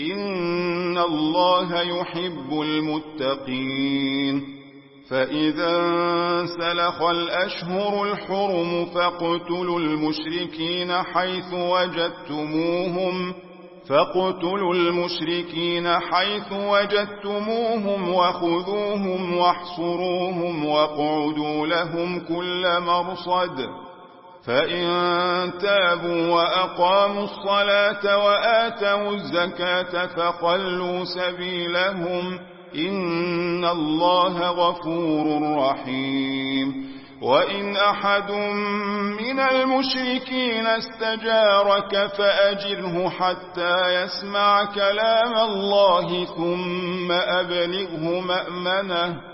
إن الله يحب المتقين فإذا سلخ الأشهر الحرم فاقتلوا المشركين حيث وجدتموهم فاقتلوا المشركين حيث وجدتموهم وخذوهم واحصروهم واقعدوا لهم كل مرصد فإن تابوا وأقاموا الصلاة وآتوا الزكاة فخلوا سبيلهم إن الله غفور رحيم وإن أحد من المشركين استجارك فأجره حتى يسمع كلام الله ثم أبلغه مأمنه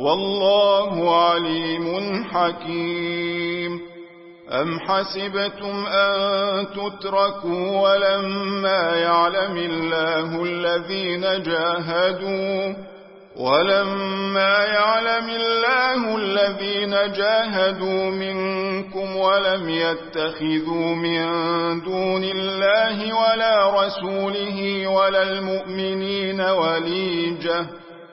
والله عليم حكيم. أم حسبتم أن تتركوا ولما يعلم الله الذين جاهدوا؟ ولما يعلم الله الذين جاهدوا منكم ولم يتخذوا من دون الله ولا رسوله ولا المؤمنين وليجة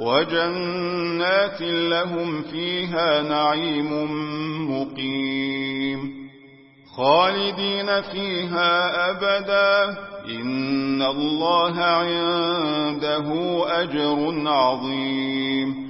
وجنات لهم فيها نعيم مقيم. خالدين فيها أبدا. إن الله عنده أجر عظيم.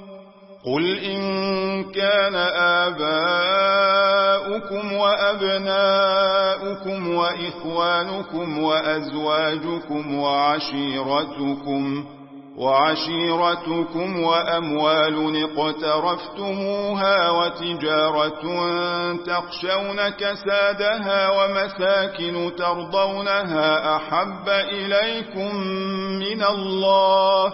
قل إن كان آباؤكم وأبناؤكم وإخوانكم وأزواجكم وعشيرتكم وعشيرتكم وأموال اقترفتموها وتجارة تخشون كسادها ومساكن ترضونها أحب إليكم من الله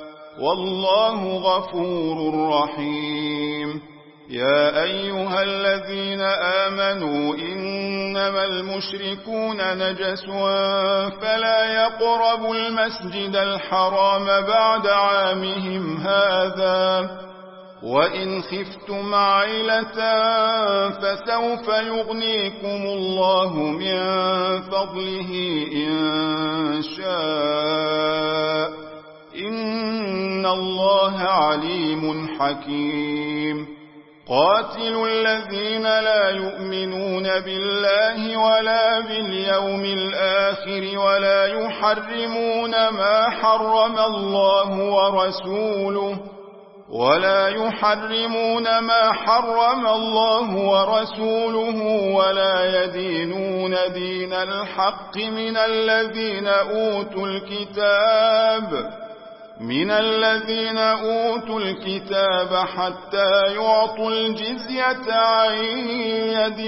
والله غفور رحيم. يا أيها الذين آمنوا إنما المشركون نجس فلا يقربوا المسجد الحرام بعد عامهم هذا. وإن خفتم عيلة فسوف يغنيكم الله من فضله إن شاء. إن الله عليم حكيم. قاتلوا الذين لا يؤمنون بالله ولا باليوم الآخر ولا يحرمون ما حرم الله ورسوله ولا يحرمون ما حرم الله ورسوله ولا يدينون دين الحق من الذين أوتوا الكتاب من الذين أوتوا الكتاب حتى يعطوا الجزية عن يد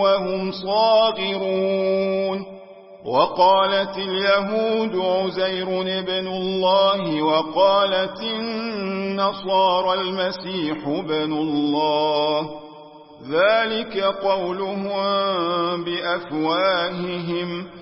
وهم صاغرون. وقالت اليهود عزير بن الله وقالت النصارى المسيح بن الله. ذلك قولهم بأفواههم.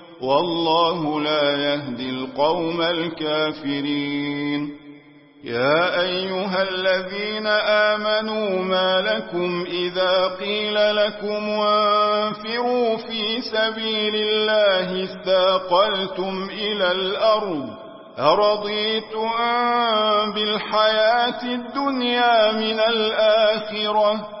والله لا يهدي القوم الكافرين. يا أيها الذين آمنوا ما لكم إذا قيل لكم وانفروا في سبيل الله استاقلتم إلى الأرض أرضيتم بالحياة الدنيا من الآخرة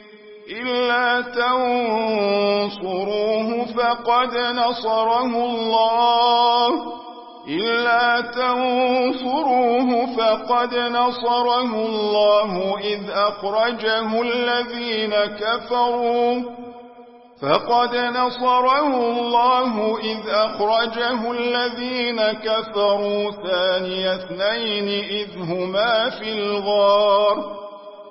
إلا تنصروه فقد نصره الله. إلا تنصروه فقد نصره الله. إذ أخرجه الذين كفروا فقد نصره الله. إذ أخرجه الذين كفروا ثاني اثنين إذ هما في الغار.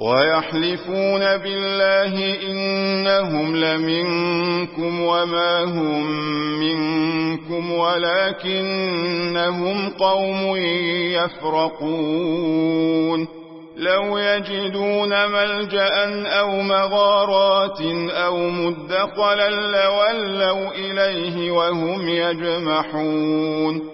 ويحلفون بالله إنهم لمنكم وما هم منكم ولكنهم قوم يفرقون. لو يجدون ملجأ أو مغارات أو مدخلا لولوا إليه وهم يجمحون.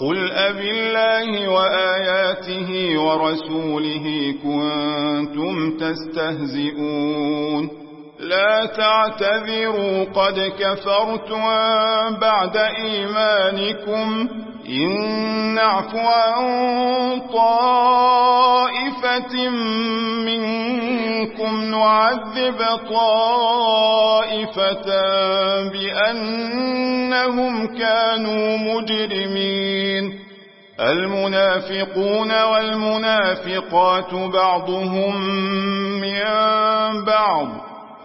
قل أب الله وآياته ورسوله كنتم تستهزئون. لا تعتذروا قد كفرتم بعد إيمانكم. إن نعفو عن طائفة منكم نعذب طائفة بأنهم كانوا مجرمين. المنافقون والمنافقات بعضهم من بعض.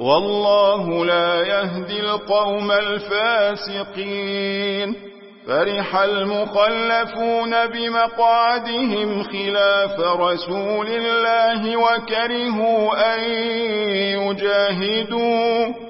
والله لا يهدي القوم الفاسقين. فرح المخلفون بمقعدهم خلاف رسول الله وكرهوا أن يجاهدوا.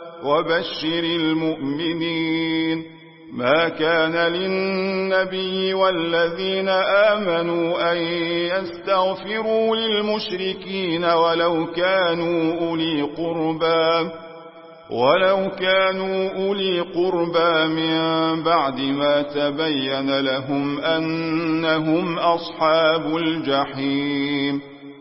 وبشر المؤمنين. ما كان للنبي والذين آمنوا أن يستغفروا للمشركين ولو كانوا أولي قربا ولو كانوا أولي قربا من بعد ما تبين لهم أنهم أصحاب الجحيم.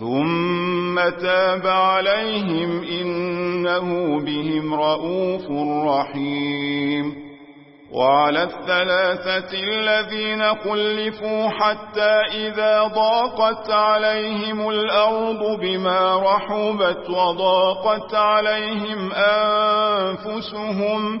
ثم تاب عليهم إنه بهم رؤوف رحيم وعلى الثلاثة الذين خلفوا حتى إذا ضاقت عليهم الأرض بما رحبت وضاقت عليهم أنفسهم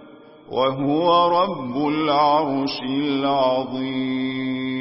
وهو رب العرش العظيم.